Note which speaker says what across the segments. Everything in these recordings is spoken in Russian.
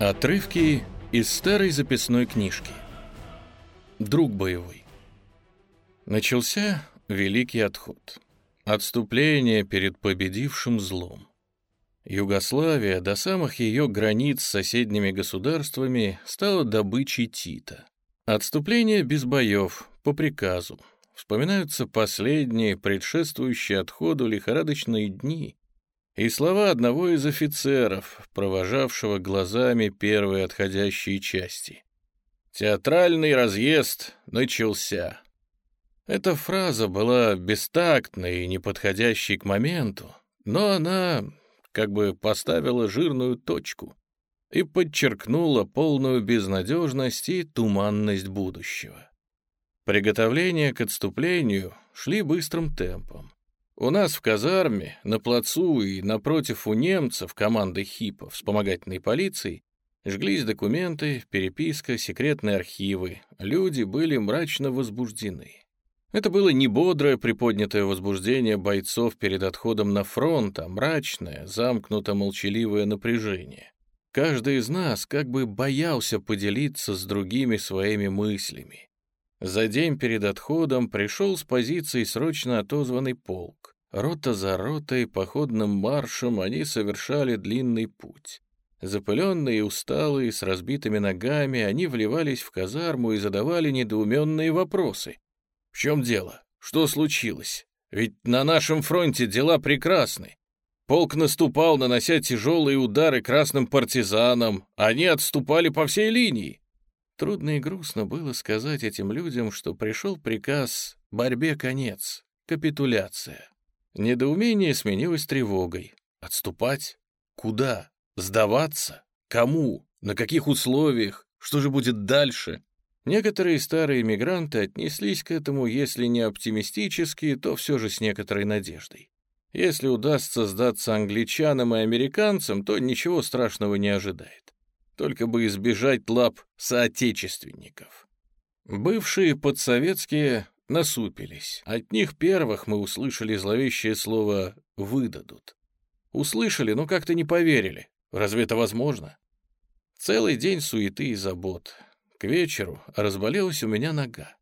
Speaker 1: Отрывки из старой записной книжки. Друг боевой. Начался Великий Отход. Отступление перед победившим злом. Югославия до самых ее границ с соседними государствами стала добычей Тита. Отступление без боев, по приказу. Вспоминаются последние, предшествующие отходу лихорадочные дни, и слова одного из офицеров, провожавшего глазами первые отходящие части. «Театральный разъезд начался». Эта фраза была бестактной и неподходящей к моменту, но она как бы поставила жирную точку и подчеркнула полную безнадежность и туманность будущего. Приготовления к отступлению шли быстрым темпом. У нас в казарме, на плацу и напротив у немцев команды ХИПа, вспомогательной полиции, жглись документы, переписка, секретные архивы. Люди были мрачно возбуждены. Это было не бодрое приподнятое возбуждение бойцов перед отходом на фронт, а мрачное, замкнуто-молчаливое напряжение. Каждый из нас как бы боялся поделиться с другими своими мыслями. За день перед отходом пришел с позиции срочно отозванный полк. Рота за ротой, походным маршем они совершали длинный путь. Запыленные и усталые, с разбитыми ногами, они вливались в казарму и задавали недоуменные вопросы. «В чем дело? Что случилось? Ведь на нашем фронте дела прекрасны. Полк наступал, нанося тяжелые удары красным партизанам, они отступали по всей линии. Трудно и грустно было сказать этим людям, что пришел приказ «борьбе конец», капитуляция. Недоумение сменилось тревогой. Отступать? Куда? Сдаваться? Кому? На каких условиях? Что же будет дальше? Некоторые старые мигранты отнеслись к этому, если не оптимистически, то все же с некоторой надеждой. Если удастся сдаться англичанам и американцам, то ничего страшного не ожидает только бы избежать лап соотечественников. Бывшие подсоветские насупились. От них первых мы услышали зловещее слово «выдадут». Услышали, но как-то не поверили. Разве это возможно? Целый день суеты и забот. К вечеру разболелась у меня нога.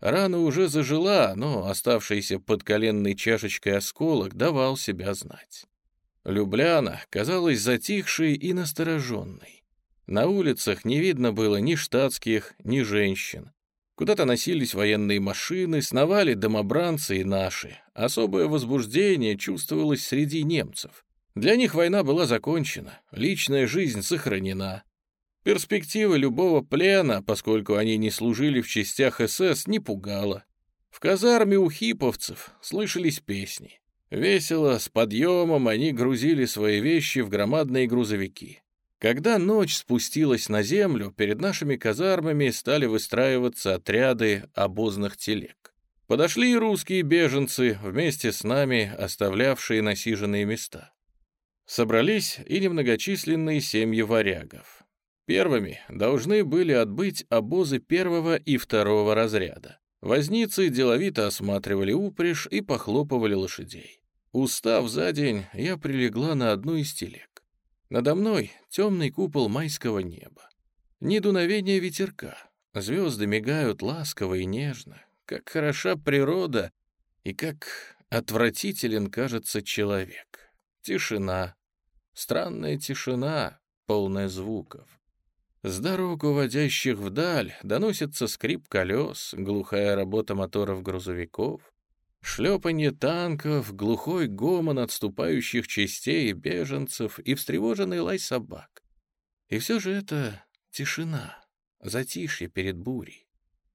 Speaker 1: Рана уже зажила, но оставшийся под коленной чашечкой осколок давал себя знать. Любляна казалась затихшей и настороженной. На улицах не видно было ни штатских, ни женщин. Куда-то носились военные машины, сновали домобранцы и наши. Особое возбуждение чувствовалось среди немцев. Для них война была закончена, личная жизнь сохранена. Перспектива любого плена, поскольку они не служили в частях СС, не пугала. В казарме у хиповцев слышались песни. Весело, с подъемом они грузили свои вещи в громадные грузовики. Когда ночь спустилась на землю, перед нашими казармами стали выстраиваться отряды обозных телег. Подошли и русские беженцы, вместе с нами оставлявшие насиженные места. Собрались и немногочисленные семьи варягов. Первыми должны были отбыть обозы первого и второго разряда. Возницы деловито осматривали упряжь и похлопывали лошадей. Устав за день, я прилегла на одну из телег. Надо мной темный купол майского неба. Ни дуновения ветерка. Звезды мигают ласково и нежно. Как хороша природа и как отвратителен кажется человек. Тишина. Странная тишина, полная звуков. С дорог, уводящих вдаль, доносится скрип колес, глухая работа моторов грузовиков, Шлепанье танков, глухой гомон отступающих частей беженцев и встревоженный лай собак. И все же это тишина, затишье перед бурей.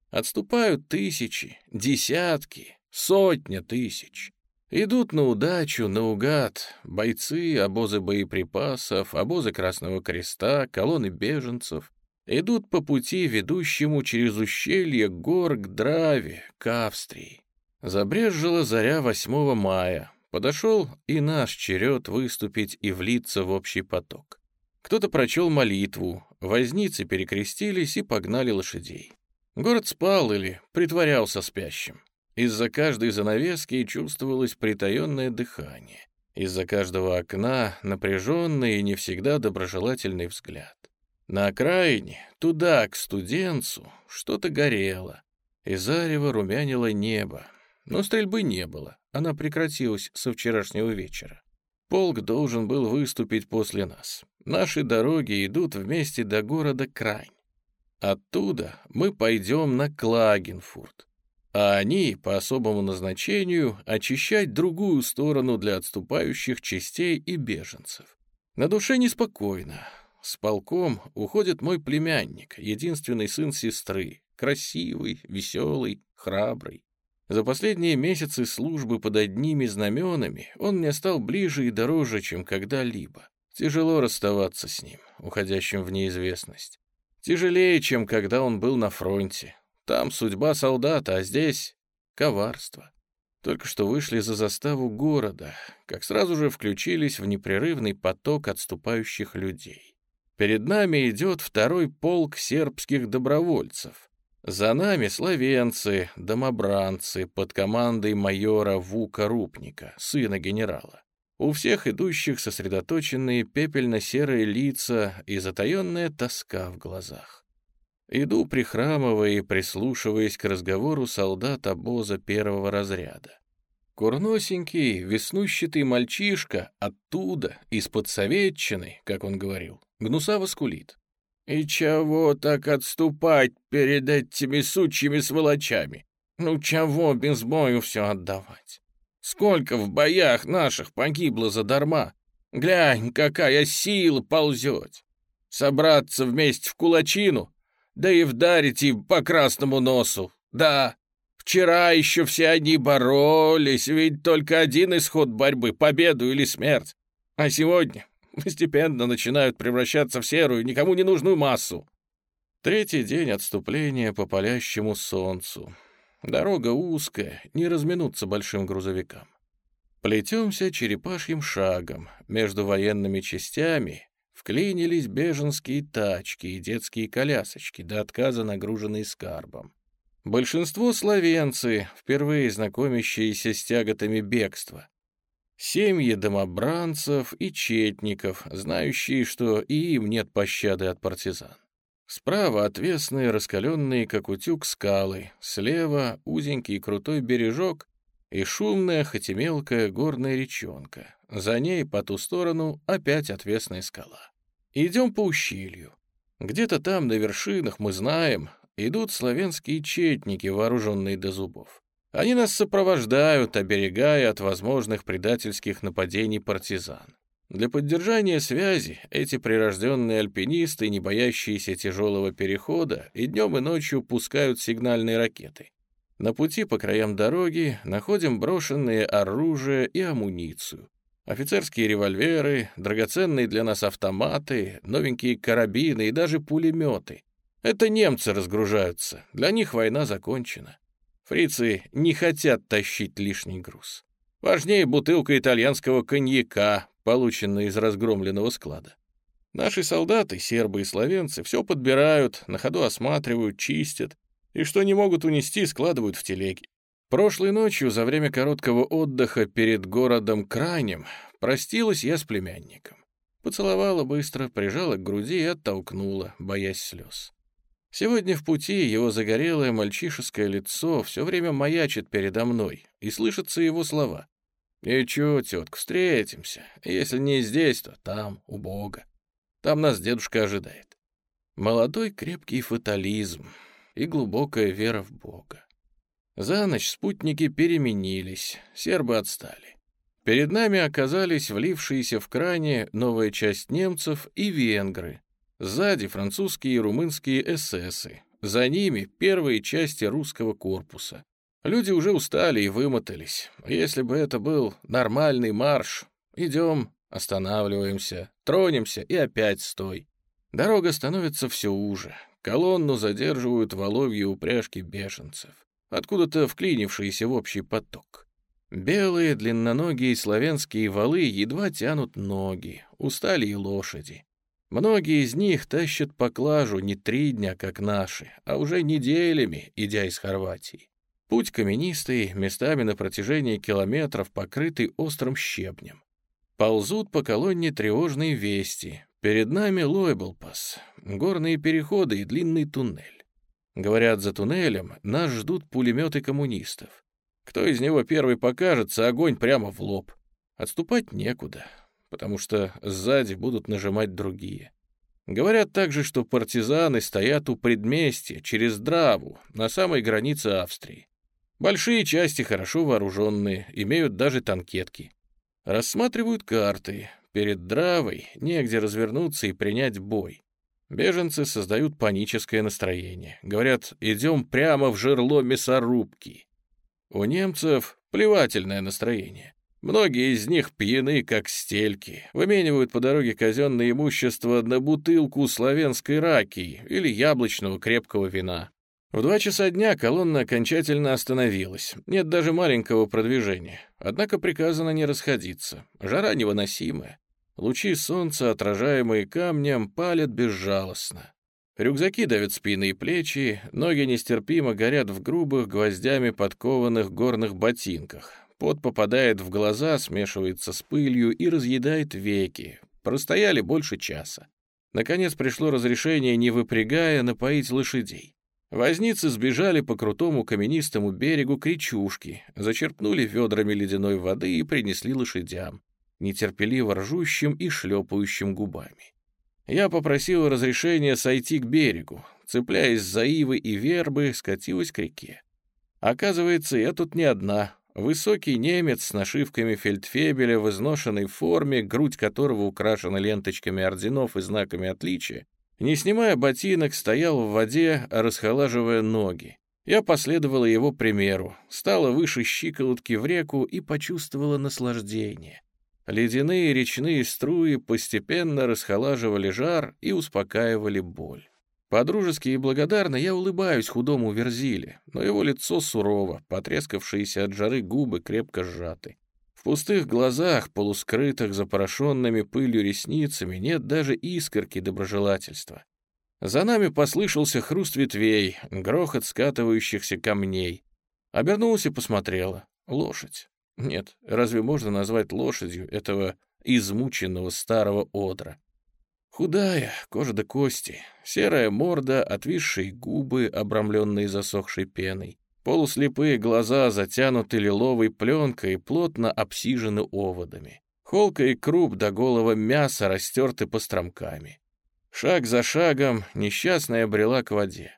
Speaker 1: Отступают тысячи, десятки, сотня тысяч. Идут на удачу, наугад, бойцы, обозы боеприпасов, обозы Красного Креста, колонны беженцев. Идут по пути, ведущему через ущелье гор к Драве, к Австрии. Забрежжила заря 8 мая. Подошел и наш черед выступить и влиться в общий поток. Кто-то прочел молитву, возницы перекрестились и погнали лошадей. Город спал или притворялся спящим. Из-за каждой занавески чувствовалось притаенное дыхание. Из-за каждого окна напряженный и не всегда доброжелательный взгляд. На окраине, туда, к студенцу, что-то горело, и зарево румянило небо. Но стрельбы не было, она прекратилась со вчерашнего вечера. Полк должен был выступить после нас. Наши дороги идут вместе до города Крань. Оттуда мы пойдем на Клагенфурт, а они по особому назначению очищать другую сторону для отступающих частей и беженцев. На душе неспокойно, с полком уходит мой племянник, единственный сын сестры, красивый, веселый, храбрый. За последние месяцы службы под одними знаменами он мне стал ближе и дороже, чем когда-либо. Тяжело расставаться с ним, уходящим в неизвестность. Тяжелее, чем когда он был на фронте. Там судьба солдата, а здесь — коварство. Только что вышли за заставу города, как сразу же включились в непрерывный поток отступающих людей. Перед нами идет второй полк сербских добровольцев. За нами словенцы, домобранцы под командой майора Вука Рупника, сына генерала. У всех идущих сосредоточенные пепельно-серые лица и затаенная тоска в глазах. Иду, прихрамывая и прислушиваясь к разговору солдат обоза первого разряда. Курносенький, веснущатый мальчишка оттуда, из-под советчины, как он говорил, гнусаво скулит. «И чего так отступать перед этими сучьими сволочами? Ну чего без бою все отдавать? Сколько в боях наших погибло задарма? Глянь, какая сила ползет! Собраться вместе в кулачину, да и вдарить им по красному носу, да!» Вчера еще все они боролись, ведь только один исход борьбы — победу или смерть. А сегодня постепенно начинают превращаться в серую, никому не нужную массу. Третий день отступления по палящему солнцу. Дорога узкая, не разминуться большим грузовикам. Плетемся черепашьим шагом. Между военными частями вклинились беженские тачки и детские колясочки, до отказа нагруженные скарбом. Большинство славянцы, впервые знакомящиеся с тяготами бегства. Семьи домобранцев и четников, знающие, что и им нет пощады от партизан. Справа отвесные, раскаленные, как утюг, скалы, слева узенький крутой бережок и шумная, хоть и мелкая горная речонка. За ней, по ту сторону, опять отвесная скала. Идем по ущелью. Где-то там, на вершинах, мы знаем, идут славянские четники, вооруженные до зубов. Они нас сопровождают, оберегая от возможных предательских нападений партизан. Для поддержания связи эти прирожденные альпинисты, не боящиеся тяжелого перехода, и днем и ночью пускают сигнальные ракеты. На пути по краям дороги находим брошенные оружие и амуницию. Офицерские револьверы, драгоценные для нас автоматы, новенькие карабины и даже пулеметы. Это немцы разгружаются, для них война закончена. Фрицы не хотят тащить лишний груз. Важнее бутылка итальянского коньяка, полученная из разгромленного склада. Наши солдаты, сербы и словенцы, все подбирают, на ходу осматривают, чистят, и что не могут унести, складывают в телеги. Прошлой ночью, за время короткого отдыха перед городом Крайнем, простилась я с племянником. Поцеловала быстро, прижала к груди и оттолкнула, боясь слез. Сегодня в пути его загорелое мальчишеское лицо все время маячит передо мной, и слышатся его слова. «И чё, тетка, встретимся. Если не здесь, то там, у Бога. Там нас дедушка ожидает». Молодой крепкий фатализм и глубокая вера в Бога. За ночь спутники переменились, сербы отстали. Перед нами оказались влившиеся в кране новая часть немцев и венгры, Сзади французские и румынские эсэсы. За ними первые части русского корпуса. Люди уже устали и вымотались. Если бы это был нормальный марш, идем, останавливаемся, тронемся и опять стой. Дорога становится все уже. Колонну задерживают воловьи упряжки беженцев, откуда-то вклинившиеся в общий поток. Белые длинноногие славянские валы едва тянут ноги, устали и лошади. Многие из них тащат поклажу не три дня, как наши, а уже неделями, идя из Хорватии. Путь каменистый, местами на протяжении километров покрытый острым щебнем. Ползут по колонне тревожные вести, Перед нами Лойблпас, горные переходы и длинный туннель. Говорят, за туннелем нас ждут пулеметы коммунистов. Кто из него первый покажется, огонь прямо в лоб. Отступать некуда, потому что сзади будут нажимать другие. Говорят также, что партизаны стоят у предместья, через Драву, на самой границе Австрии. Большие части хорошо вооруженные, имеют даже танкетки. Рассматривают карты. Перед Дравой негде развернуться и принять бой. Беженцы создают паническое настроение. Говорят, идем прямо в жерло мясорубки. У немцев плевательное настроение. Многие из них пьяны, как стельки, выменивают по дороге казенное имущество на бутылку славянской раки или яблочного крепкого вина. В два часа дня колонна окончательно остановилась, нет даже маленького продвижения. Однако приказано не расходиться, жара невыносимая. Лучи солнца, отражаемые камнем, палят безжалостно. Рюкзаки давят спины и плечи, ноги нестерпимо горят в грубых, гвоздями подкованных горных ботинках. Пот попадает в глаза, смешивается с пылью и разъедает веки. Простояли больше часа. Наконец пришло разрешение, не выпрягая, напоить лошадей. Возницы сбежали по крутому каменистому берегу к речушке, зачерпнули ведрами ледяной воды и принесли лошадям, нетерпеливо ржущим и шлепающим губами. Я попросил разрешения сойти к берегу, цепляясь за ивы и вербы, скатилась к реке. Оказывается, я тут не одна, Высокий немец с нашивками фельдфебеля в изношенной форме, грудь которого украшена ленточками орденов и знаками отличия, не снимая ботинок, стоял в воде, расхолаживая ноги. Я последовала его примеру, стала выше щиколотки в реку и почувствовала наслаждение. Ледяные речные струи постепенно расхолаживали жар и успокаивали боль. Подружески и благодарно я улыбаюсь худому Верзиле, но его лицо сурово, потрескавшиеся от жары губы крепко сжаты. В пустых глазах, полускрытых запорошенными пылью ресницами, нет даже искорки доброжелательства. За нами послышался хруст ветвей, грохот скатывающихся камней. Обернулась и посмотрела. Лошадь. Нет, разве можно назвать лошадью этого измученного старого одра? Худая, кожа до кости, серая морда, отвисшие губы, обрамленные засохшей пеной, полуслепые глаза затянуты лиловой пленкой, плотно обсижены оводами. Холка и круп до голого мяса растерты постромками. Шаг за шагом несчастная брела к воде.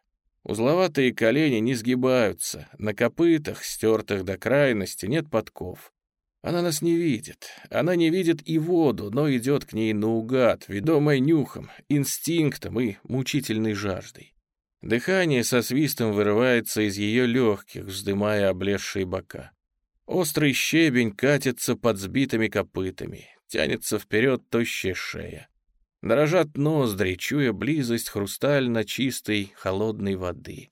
Speaker 1: Узловатые колени не сгибаются, на копытах, стертых до крайности, нет подков. Она нас не видит. Она не видит и воду, но идет к ней наугад, ведомая нюхом, инстинктом и мучительной жаждой. Дыхание со свистом вырывается из ее легких, вздымая облезшие бока. Острый щебень катится под сбитыми копытами, тянется вперед тощая шея. Дрожат ноздри, чуя близость хрустально чистой холодной воды.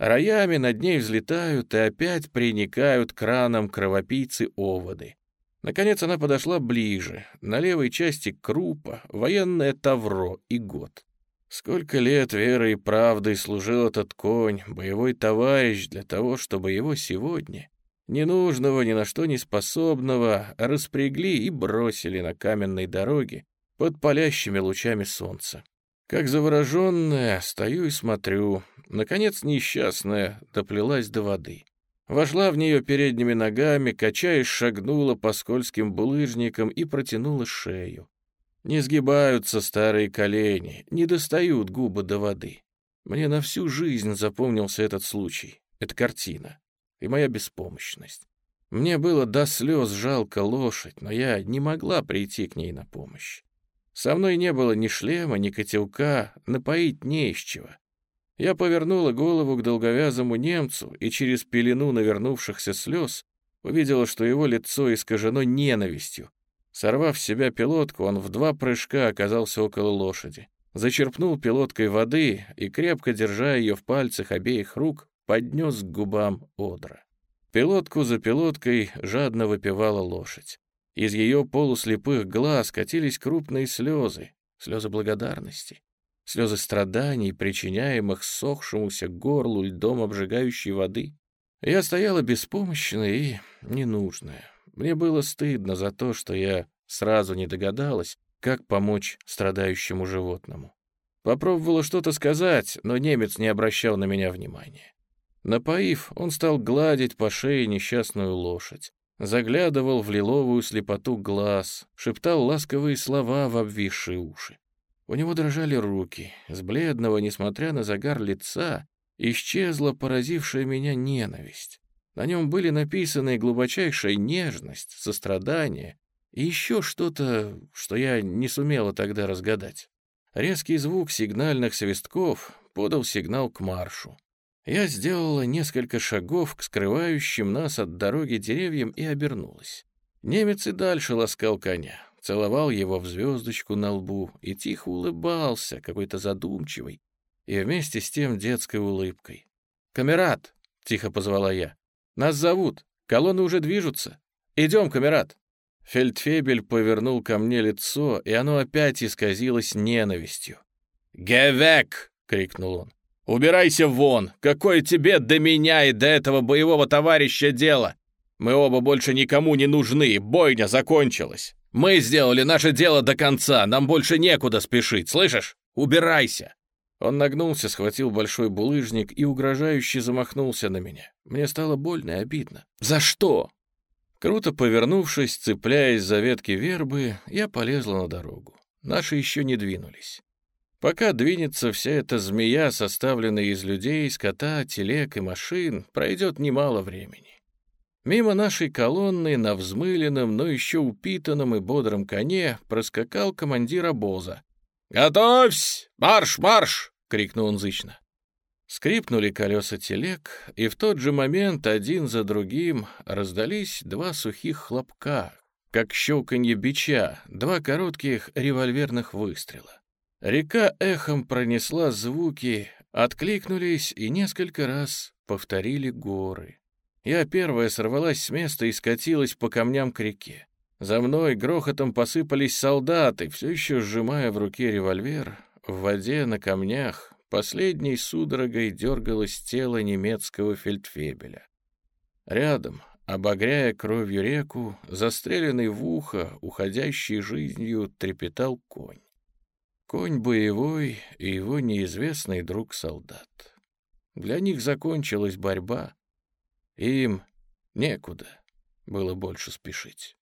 Speaker 1: Роями над ней взлетают и опять приникают к ранам кровопийцы оводы. Наконец она подошла ближе. На левой части крупа, военное тавро и год. Сколько лет верой и правдой служил этот конь, боевой товарищ, для того, чтобы его сегодня, ненужного, ни на что не способного, распрягли и бросили на каменной дороге под палящими лучами солнца. Как завороженная, стою и смотрю. Наконец несчастная доплелась до воды. Вошла в нее передними ногами, качаясь, шагнула по скользким булыжникам и протянула шею. Не сгибаются старые колени, не достают губы до воды. Мне на всю жизнь запомнился этот случай, эта картина и моя беспомощность. Мне было до слез жалко лошадь, но я не могла прийти к ней на помощь. Со мной не было ни шлема, ни котелка, напоить не из чего. Я повернула голову к долговязому немцу и через пелену навернувшихся слез увидела, что его лицо искажено ненавистью. Сорвав с себя пилотку, он в два прыжка оказался около лошади. Зачерпнул пилоткой воды и, крепко держа ее в пальцах обеих рук, поднес к губам одра. Пилотку за пилоткой жадно выпивала лошадь. Из ее полуслепых глаз катились крупные слезы, слезы благодарности, слезы страданий, причиняемых сохшемуся горлу льдом обжигающей воды. Я стояла беспомощная и ненужная. Мне было стыдно за то, что я сразу не догадалась, как помочь страдающему животному. Попробовала что-то сказать, но немец не обращал на меня внимания. Напоив, он стал гладить по шее несчастную лошадь, заглядывал в лиловую слепоту глаз, шептал ласковые слова в обвисшие уши. У него дрожали руки, с бледного, несмотря на загар лица, исчезла поразившая меня ненависть. На нем были написаны глубочайшая нежность, сострадание и еще что-то, что я не сумела тогда разгадать. Резкий звук сигнальных свистков подал сигнал к маршу. Я сделала несколько шагов к скрывающим нас от дороги деревьям и обернулась. Немец и дальше ласкал коня, целовал его в звездочку на лбу и тихо улыбался, какой-то задумчивый, и вместе с тем детской улыбкой. «Камерат!» — тихо позвала я. «Нас зовут, колонны уже движутся. Идем, камерат!» Фельдфебель повернул ко мне лицо, и оно опять исказилось ненавистью. «Гевек!» — крикнул он. «Убирайся вон! Какое тебе до меня и до этого боевого товарища дело? Мы оба больше никому не нужны, бойня закончилась. Мы сделали наше дело до конца, нам больше некуда спешить, слышишь? Убирайся!» Он нагнулся, схватил большой булыжник и угрожающе замахнулся на меня. Мне стало больно и обидно. «За что?» Круто повернувшись, цепляясь за ветки вербы, я полезла на дорогу. Наши еще не двинулись. Пока двинется вся эта змея, составленная из людей, скота, телег и машин, пройдет немало времени. Мимо нашей колонны на взмыленном, но еще упитанном и бодром коне проскакал командир обоза. «Готовься! Марш, марш!» — крикнул он зычно. Скрипнули колеса телег, и в тот же момент один за другим раздались два сухих хлопка, как щелканье бича, два коротких револьверных выстрела. Река эхом пронесла звуки, откликнулись и несколько раз повторили горы. Я первая сорвалась с места и скатилась по камням к реке. За мной грохотом посыпались солдаты, все еще сжимая в руке револьвер. В воде на камнях последней судорогой дергалось тело немецкого фельдфебеля. Рядом, обогряя кровью реку, застреленный в ухо, уходящий жизнью, трепетал конь. Конь боевой и его неизвестный друг-солдат. Для них закончилась борьба. Им некуда было больше спешить.